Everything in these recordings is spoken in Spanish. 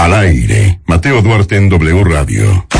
Al aire, Mateo Duarte en W Radio.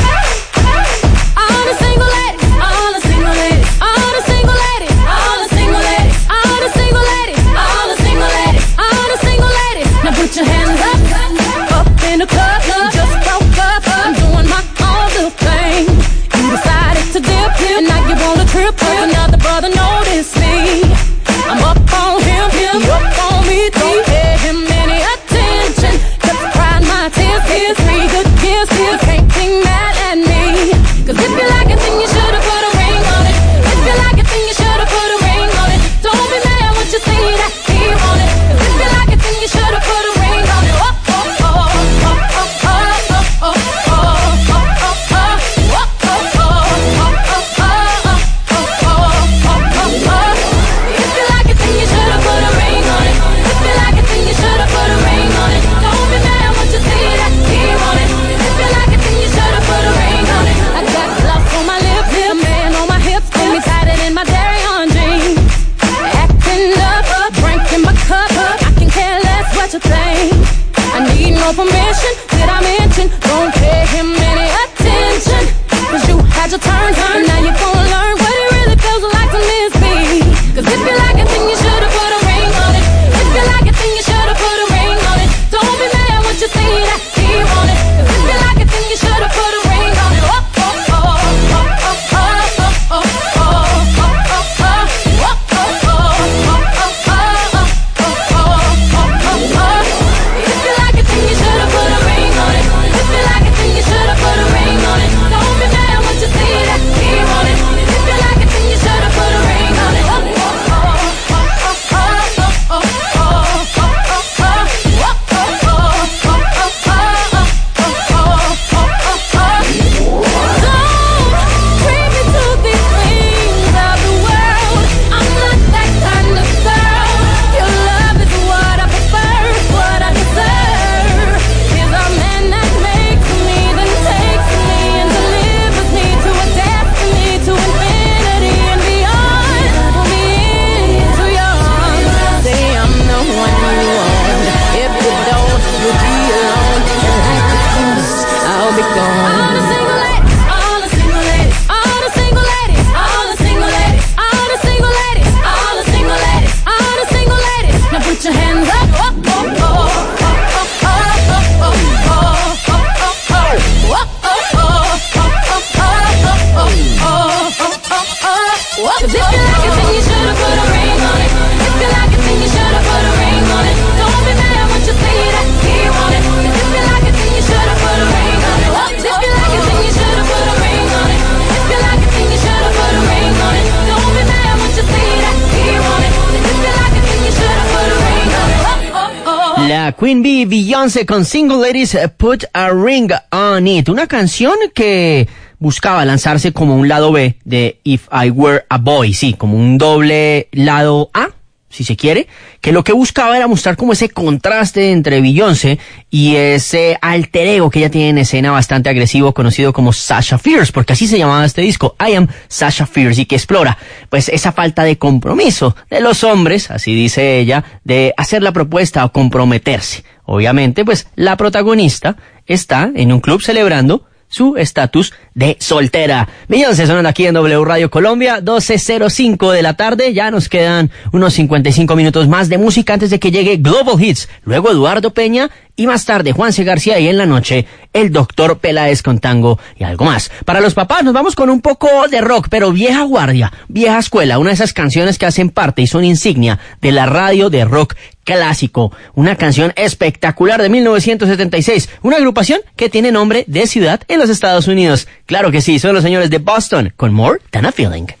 Con Single Ladies Put a Ring on It, una canción que buscaba lanzarse como un lado B de If I Were a Boy, sí, como un doble lado A, si se quiere, que lo que buscaba era mostrar como ese contraste entre Beyoncé y ese alter ego que ella tiene en escena bastante agresivo conocido como Sasha Fierce, porque así se llamaba este disco, I Am Sasha Fierce, y que explora pues esa falta de compromiso de los hombres, así dice ella, de hacer la propuesta o comprometerse. Obviamente, pues la protagonista está en un club celebrando su estatus de soltera. Beyoncé sonando aquí en W Radio Colombia, 12.05 de la tarde. Ya nos quedan unos 55 minutos más de música antes de que llegue Global Hits. Luego Eduardo Peña y más tarde Juanse García y en la noche el doctor Peláez con tango y algo más. Para los papás nos vamos con un poco de rock, pero vieja guardia, vieja escuela, una de esas canciones que hacen parte y son insignia de la radio de rock clásico, una canción espectacular de 1976, una agrupación que tiene nombre de ciudad en los Estados Unidos. Claro que sí, son los señores de Boston con More Than a Feeling.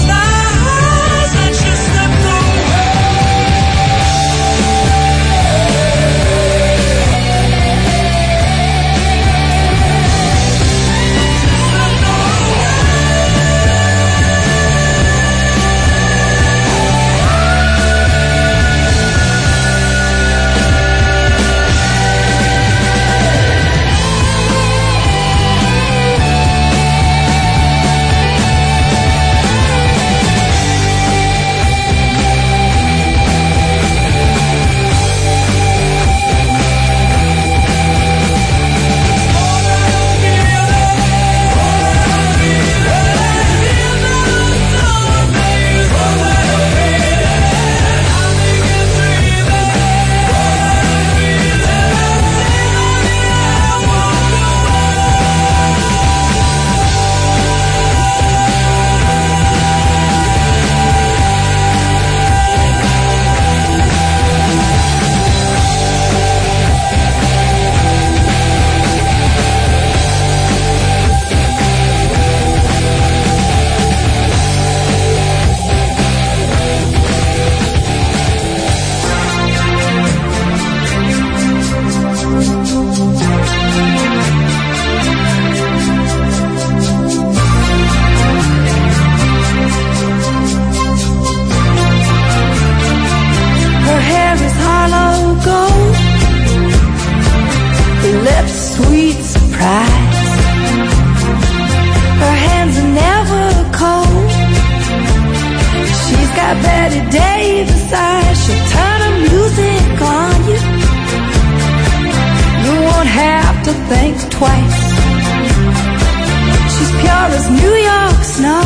Betty Davis eyes. She'll turn the music on you. You won't have to think twice. She's pure as New York snow.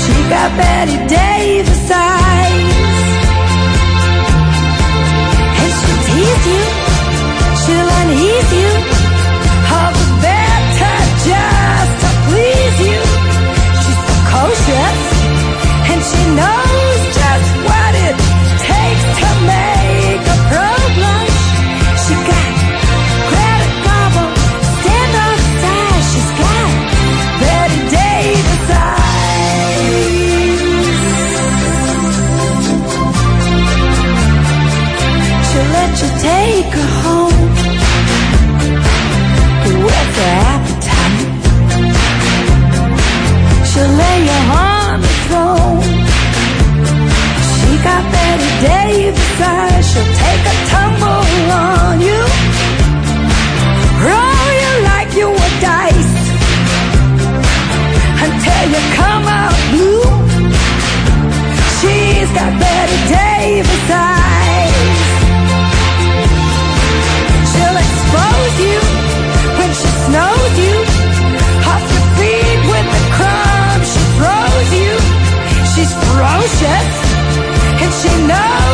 She got Betty Davis eyes. And she'll tease you. She'll unease you. chest, and she knows.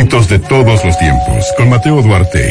Éxitos de todos los tiempos con Mateo Duarte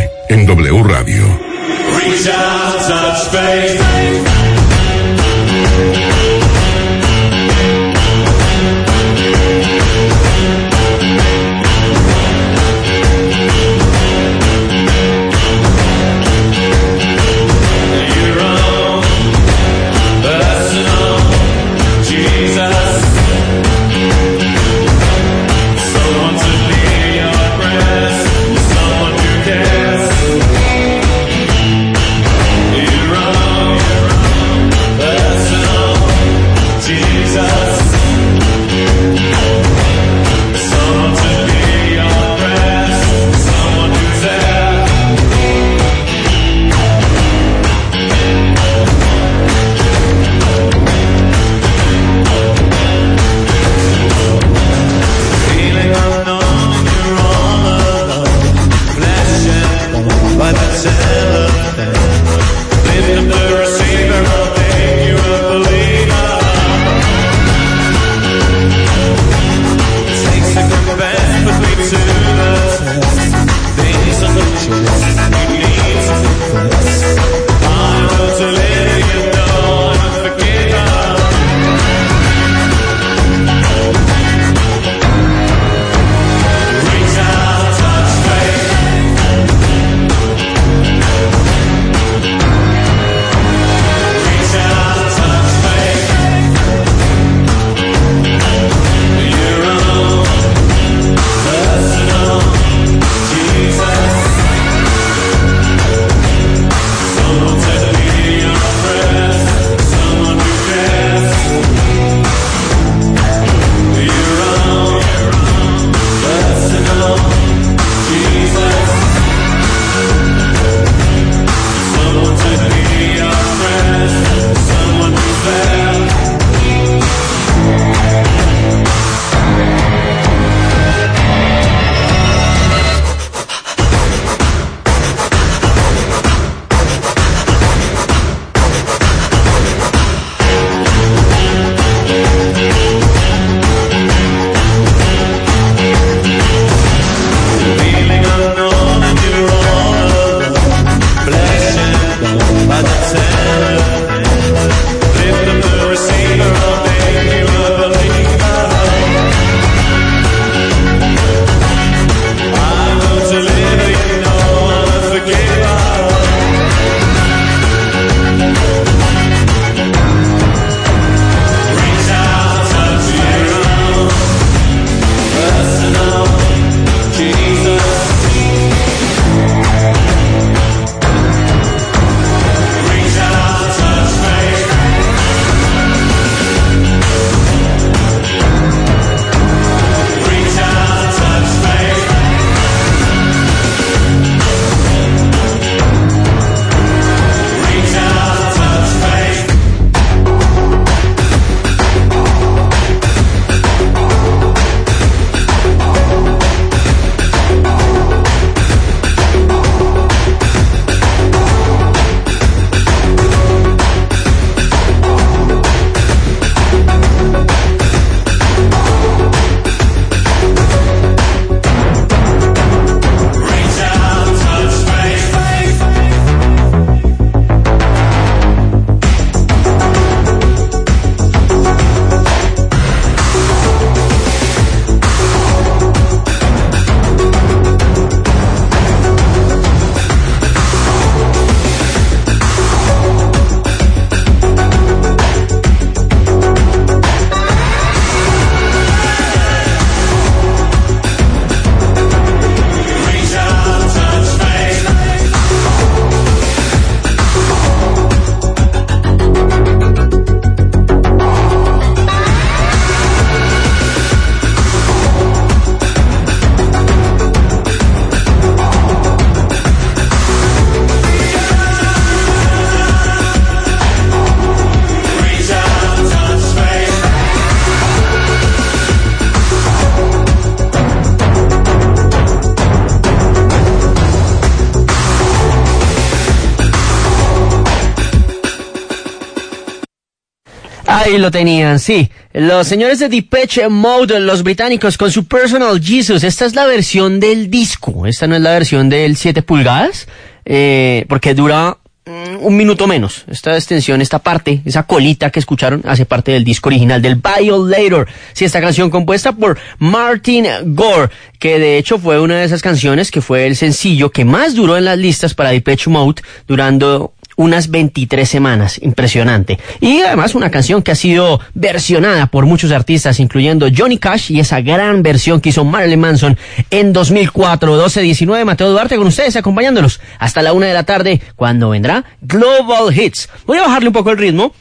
tenían, sí. Los señores de Depeche Mode, los británicos, con su Personal Jesus. Esta es la versión del disco. Esta no es la versión del 7 pulgadas, eh, porque dura mm, un minuto menos. Esta extensión, esta parte, esa colita que escucharon, hace parte del disco original del Violator. Sí, esta canción compuesta por Martin Gore, que de hecho fue una de esas canciones que fue el sencillo que más duró en las listas para Depeche Mode, durando unas 23 semanas. Impresionante. Y además una canción que ha sido versionada por muchos artistas, incluyendo Johnny Cash y esa gran versión que hizo Marilyn Manson en 2004. 12-19, Mateo Duarte con ustedes acompañándolos hasta la una de la tarde cuando vendrá Global Hits. Voy a bajarle un poco el ritmo.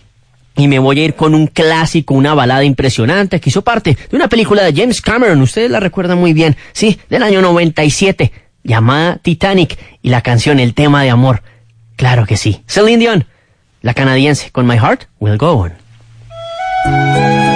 Y me voy a ir con un clásico, una balada impresionante que hizo parte de una película de James Cameron. Ustedes la recuerdan muy bien. Sí, del año 97, llamada Titanic. Y la canción El tema de amor. Claro que sí. Celine Dion, la canadiense, con My Heart Will Go On.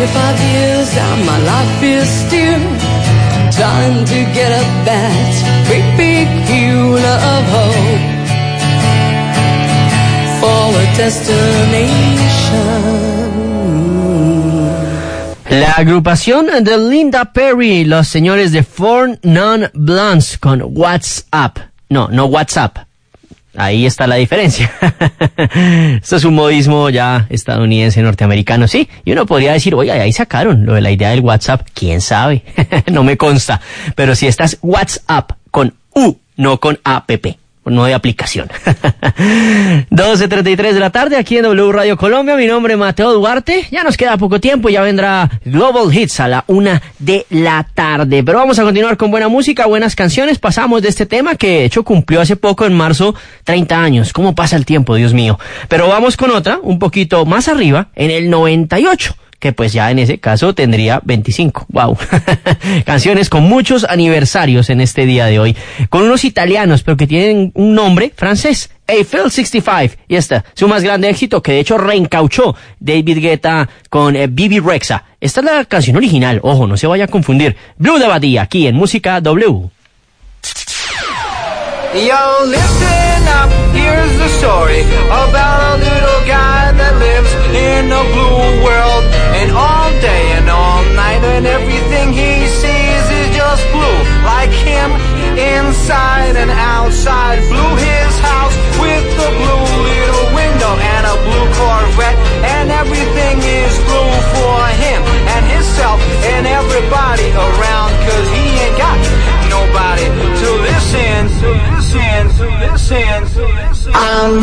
25 years and my life is still Time to get up that great big hill of hope For a destination La agrupación de Linda Perry, los señores de Four Non Blondes con What's Up. No, no What's Up. Ahí está la diferencia. Esto es un modismo ya estadounidense, norteamericano, sí. Y uno podría decir, oye, ahí sacaron lo de la idea del WhatsApp. ¿Quién sabe? no me consta. Pero si estás WhatsApp con U, no con APP no de aplicación. 12.33 de la tarde aquí en W Radio Colombia. Mi nombre es Mateo Duarte. Ya nos queda poco tiempo ya vendrá Global Hits a la una de la tarde. Pero vamos a continuar con buena música, buenas canciones. Pasamos de este tema que de hecho cumplió hace poco en marzo 30 años. ¿Cómo pasa el tiempo, Dios mío? Pero vamos con otra, un poquito más arriba, en el 98 que pues ya en ese caso tendría 25. Wow. Canciones con muchos aniversarios en este día de hoy. Con unos italianos, pero que tienen un nombre francés. Eiffel 65. Y este, su más grande éxito, que de hecho reencauchó David Guetta con eh, Bibi Rexa. Esta es la canción original. Ojo, no se vaya a confundir. Blue de Badía, aquí en Música W. Yo, listen up, here's the story about a little inside and outside. Blue his house with the blue little window and a blue Corvette. And everything is blue for him and himself and everybody around. Cause he ain't got nobody to listen, to listen, to listen, to listen. I'm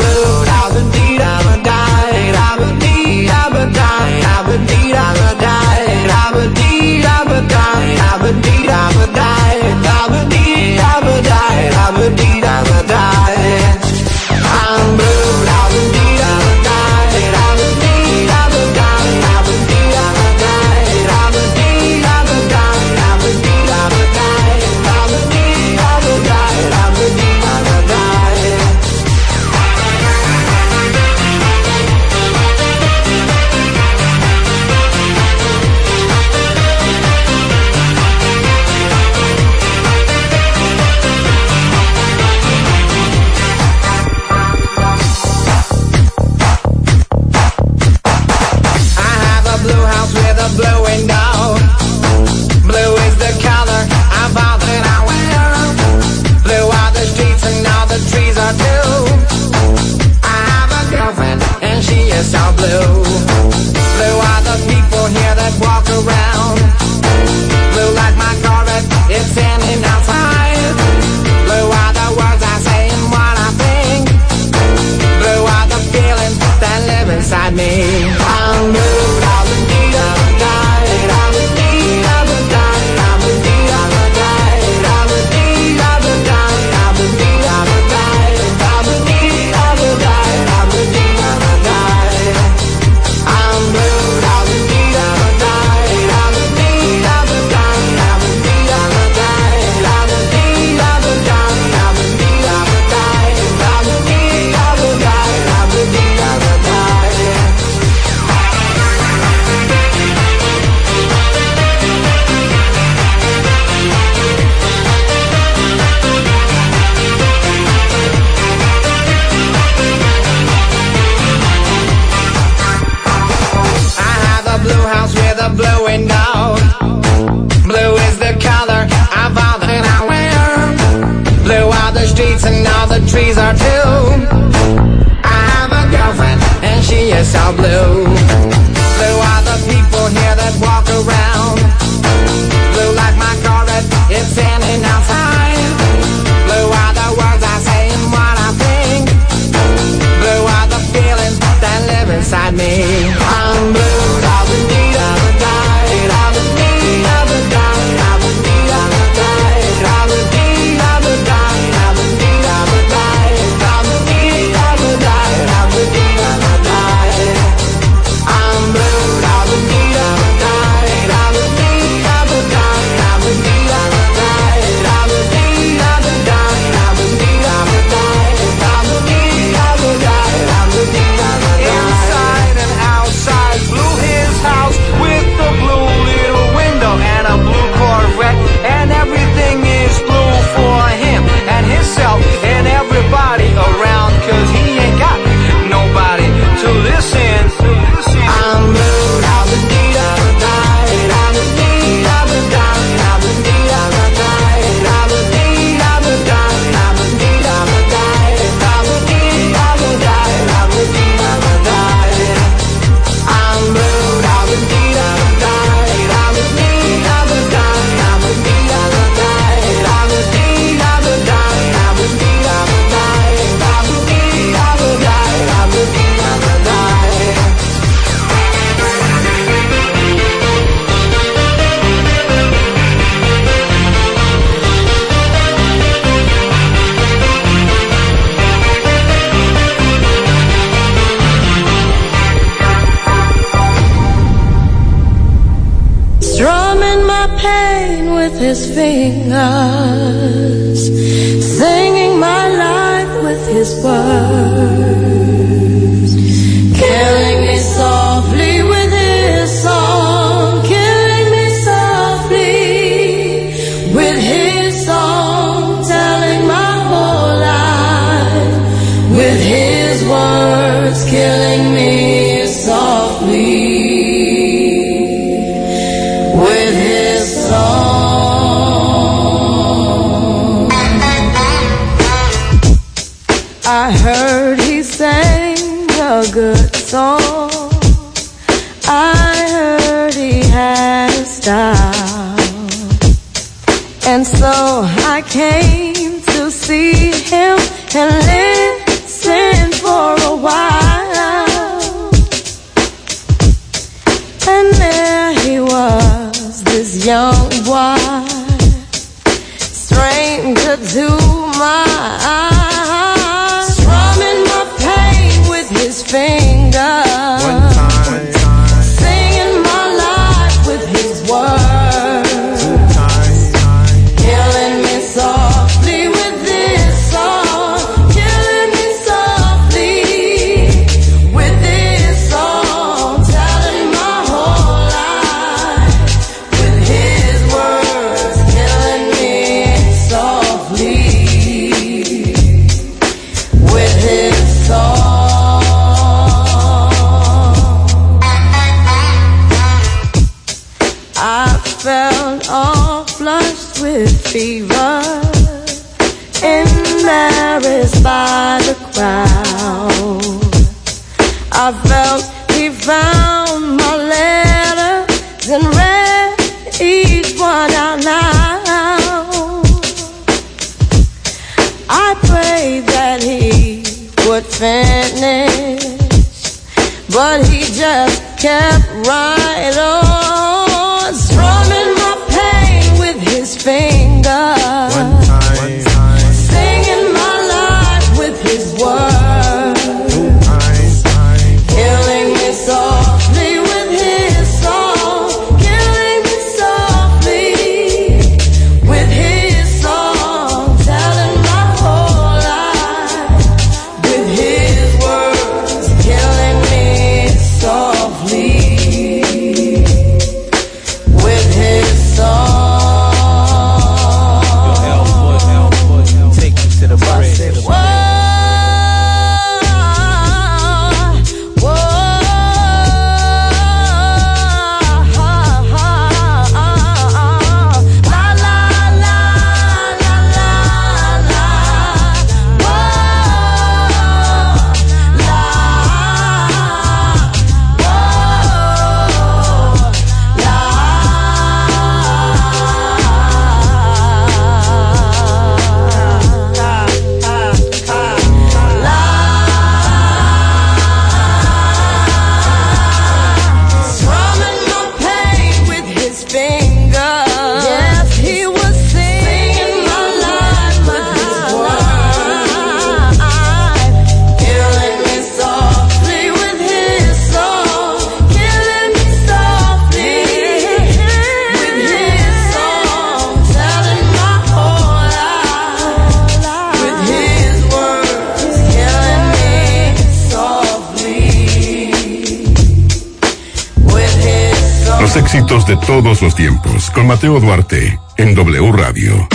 todos los tiempos con Mateo Duarte en W Radio.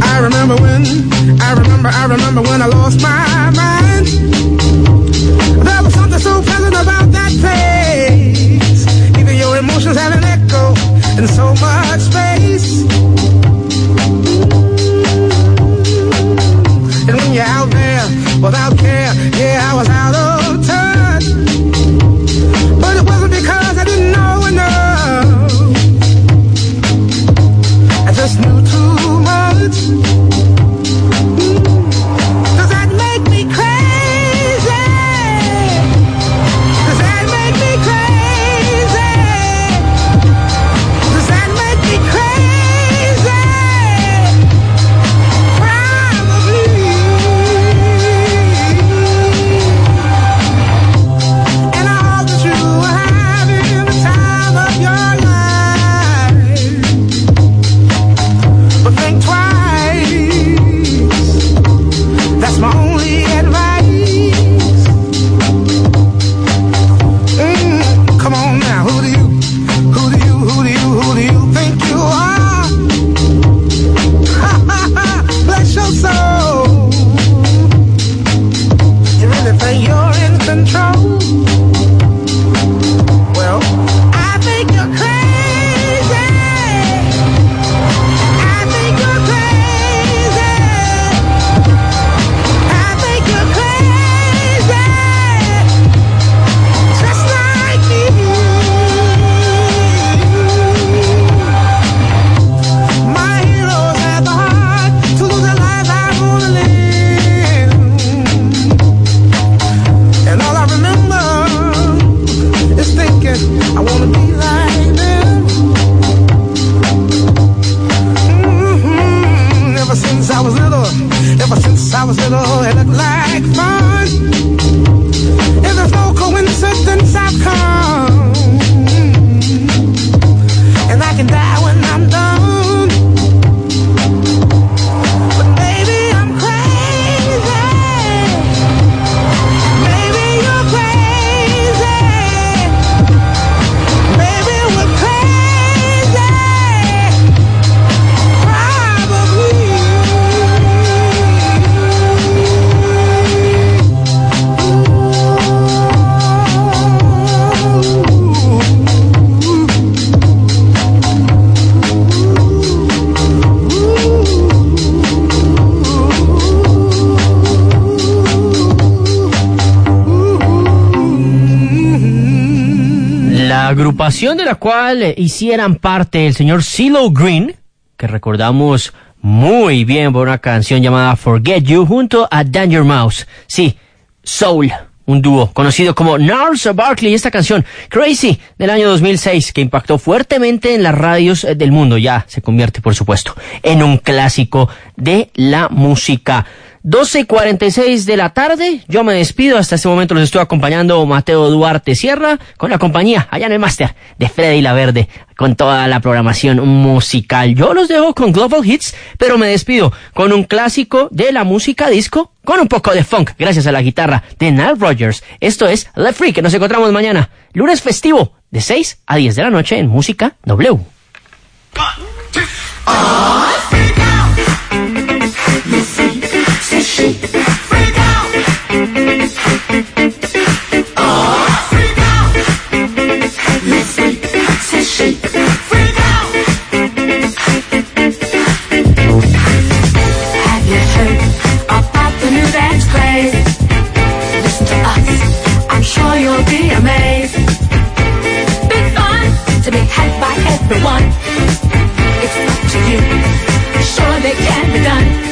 I remember when, I remember, I remember when I lost my mind. There was something so pleasant about that place. Even your emotions had an echo in so much space. La agrupación de la cual eh, hicieran parte el señor CeeLo Green, que recordamos muy bien por una canción llamada Forget You, junto a Danger Mouse. Sí, Soul, un dúo conocido como Nars Barkley. Esta canción, Crazy, del año 2006, que impactó fuertemente en las radios eh, del mundo. Ya se convierte, por supuesto, en un clásico de la música. 12.46 de la tarde, yo me despido, hasta este momento los estoy acompañando Mateo Duarte Sierra, con la compañía allá en el máster de Freddy La Verde, con toda la programación musical. Yo los dejo con Global Hits, pero me despido con un clásico de la música disco, con un poco de funk, gracias a la guitarra de Nile Rogers. Esto es Let Free, que nos encontramos mañana, lunes festivo, de 6 a 10 de la noche en Música W. everyone. It's up to you, surely can be done.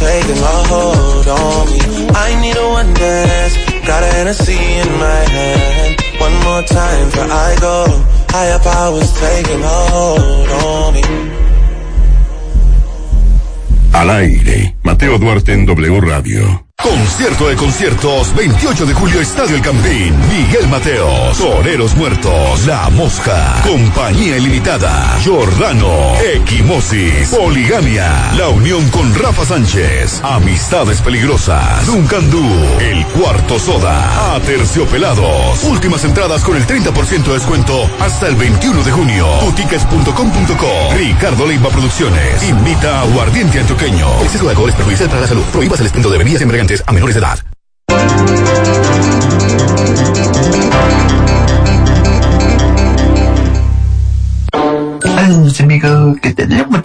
Taking hold on me. I need a one more time before I go. Al aire, Mateo Duarte en W Radio. Concierto de conciertos, 28 de julio, Estadio El Campín, Miguel Mateos, Toreros Muertos, La Mosca, Compañía Ilimitada, Giordano, Equimosis, Poligamia, La Unión con Rafa Sánchez, Amistades Peligrosas, Duncandú, El Cuarto Soda, Aterciopelados, últimas entradas con el 30% de descuento hasta el 21 de junio, Tutiques.com.co, Ricardo Leiva Producciones, invita a Aguardiente Antioqueño. El exceso de alcohol es perjudicial para la salud, prohíbas el expendio de bebidas embriagantes a menores de edad. Que tenemos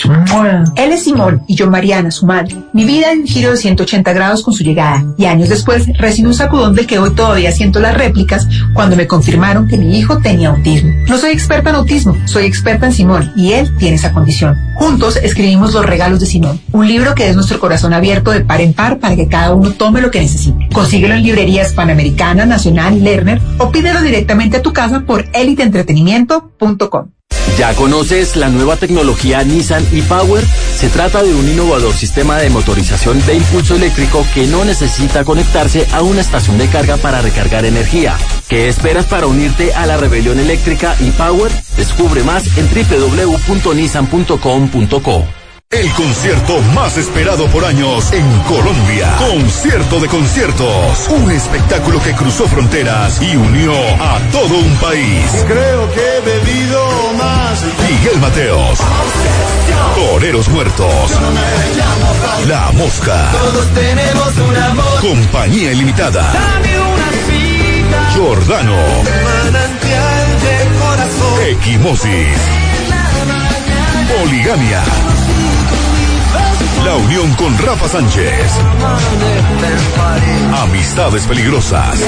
Él es Simón y yo Mariana, su madre. Mi vida dio un giro de 180 grados con su llegada y años después recién un sacudón del que hoy todavía siento las réplicas cuando me confirmaron que mi hijo tenía autismo. No soy experta en autismo, soy experta en Simón y él tiene esa condición. Juntos escribimos Los Regalos de Simón, un libro que es nuestro corazón abierto de par en par para que cada uno tome lo que necesite. Consíguelo en librerías Panamericana, Nacional, Lerner o pídelo directamente a tu casa por eliteentretenimiento.com. ¿Ya conoces la nueva tecnología Nissan e-Power? Se trata de un innovador sistema de motorización de impulso eléctrico que no necesita conectarse a una estación de carga para recargar energía. ¿Qué esperas para unirte a la rebelión eléctrica e-Power? Descubre más en www.nissan.com.co. El concierto más esperado por años en Colombia. Concierto de conciertos. Un espectáculo que cruzó fronteras y unió a todo un país. Creo que he bebido más. Miguel Mateos. Toreros Muertos. La Mosca. Todos tenemos un amor. Compañía Ilimitada. Dame una cita. Giordano. Manantial de corazón. Equimosis. Poligamia. La unión con Rafa Sánchez. Amistades peligrosas.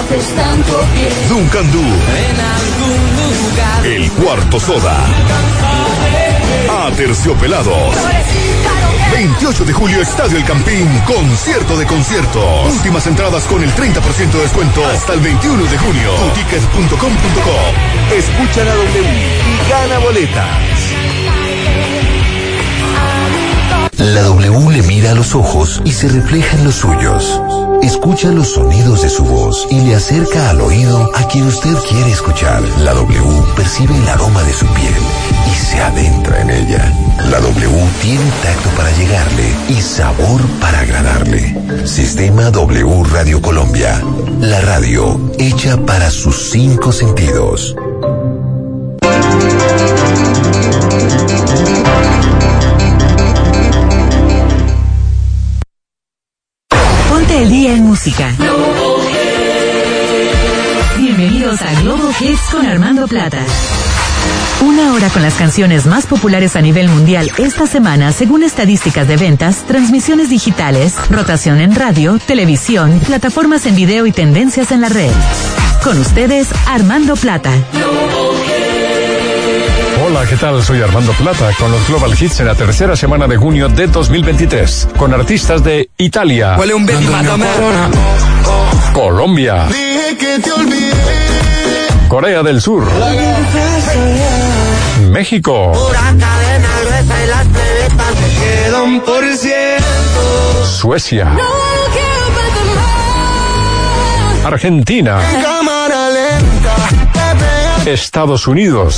Duncandú. El cuarto soda. Aterciopelados. 28 de julio, Estadio El Campín, concierto de conciertos. Últimas entradas con el 30% de descuento hasta el 21 de junio. Tickets.com.co. Escucha la W y gana boletas. La W le mira a los ojos y se refleja en los suyos. Escucha los sonidos de su voz y le acerca al oído a quien usted quiere escuchar. La W percibe el aroma de su piel y se adentra en ella. La W tiene tacto para llegarle y sabor para agradarle. Sistema W Radio Colombia. La radio hecha para sus cinco sentidos. El día en música. Bienvenidos a Global Hits con Armando Plata. Una hora con las canciones más populares a nivel mundial esta semana según estadísticas de ventas, transmisiones digitales, rotación en radio, televisión, plataformas en video y tendencias en la red. Con ustedes, Armando Plata. Hola, ¿qué tal? Soy Armando Plata con los Global Hits en la tercera semana de junio de 2023, con artistas de Italia, Huele un. Colombia, Dije que te olvidé. Corea del Sur, México, cadena gruesa y las bebetas se quedan por ciento. Suecia, Argentina, Cámara lenta, Estados Unidos,